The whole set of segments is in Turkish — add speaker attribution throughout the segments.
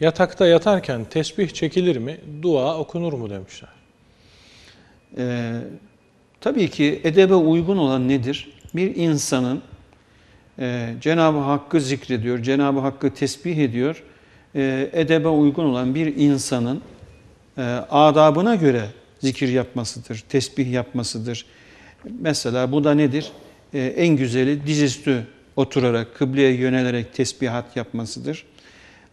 Speaker 1: Yatakta yatarken tesbih çekilir mi, dua okunur mu demişler.
Speaker 2: Ee, tabii ki edebe uygun olan nedir? Bir insanın e, Cenab-ı Hakk'ı zikrediyor, Cenab-ı Hakk'ı tesbih ediyor. E, edebe uygun olan bir insanın e, adabına göre zikir yapmasıdır, tesbih yapmasıdır. Mesela bu da nedir? E, en güzeli dizüstü oturarak, kıbleye yönelerek tesbihat yapmasıdır.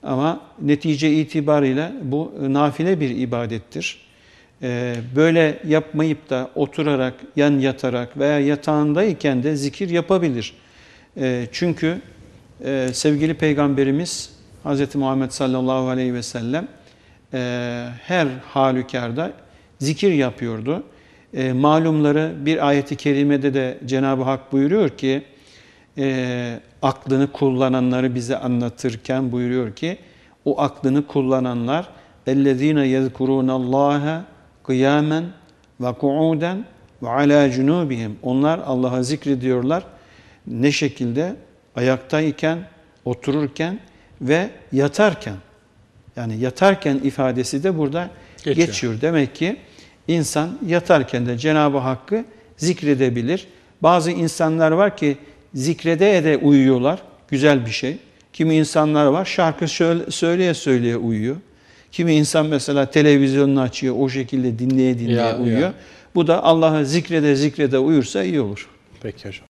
Speaker 2: Ama netice itibariyle bu nafile bir ibadettir. Ee, böyle yapmayıp da oturarak, yan yatarak veya yatağındayken de zikir yapabilir. Ee, çünkü e, sevgili Peygamberimiz Hz. Muhammed sallallahu aleyhi ve sellem e, her halükarda zikir yapıyordu. E, malumları bir ayeti kerimede de Cenab-ı Hak buyuruyor ki, e, aklını kullananları bize anlatırken buyuruyor ki o aklını kullananlar اَلَّذ۪ينَ يَذْكُرُونَ اللّٰهَ قِيَامًا وَقُعُودًا وَعَلَى جُنُوبِهِمْ Onlar Allah'a zikrediyorlar. Ne şekilde? Ayaktayken, otururken ve yatarken. Yani yatarken ifadesi de burada
Speaker 1: Geçiyor.
Speaker 2: geçiyor. Demek ki insan yatarken de Cenab-ı Hakk'ı zikredebilir. Bazı insanlar var ki zikrede de uyuyorlar. Güzel bir şey. Kimi insanlar var şarkı söyleye söyleye uyuyor. Kimi insan mesela televizyonunu açıyor o şekilde dinleye dinleye
Speaker 1: Ya,
Speaker 2: uyuyor.
Speaker 1: ya.
Speaker 2: Bu da Allah'ı zikrede zikrede uyursa iyi olur.
Speaker 1: Peki hocam.